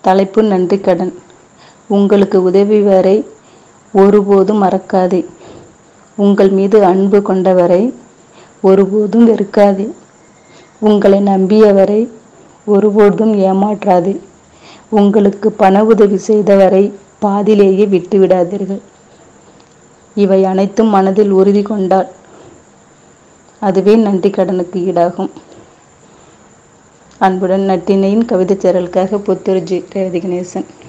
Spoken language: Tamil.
தலைப்பு நன்றி கடன். உங்களுக்கு உதவியவரை ஒருபோதும் மறக்காதே. உங்கள் மீது அன்பு கொண்டவரை ஒருபோதும் வெறுக்காதே. உங்களை நம்பியவரை ஒருபோதும் ஏமாற்றாதே. உங்களுக்கு பண உதவி செய்தவரை பாதியிலேயே விட்டுவிடாதீர்கள். இவை அனைத்தும் மனதில் உறுதி கொண்டால் அதுவே நன்றி கடனுக்கு ஈடாகும். அன்புடன் நட்டினையின் கவிதைச் சேரலுக்காக புத்தூர் ஜி. ரேவதி கணேசன்.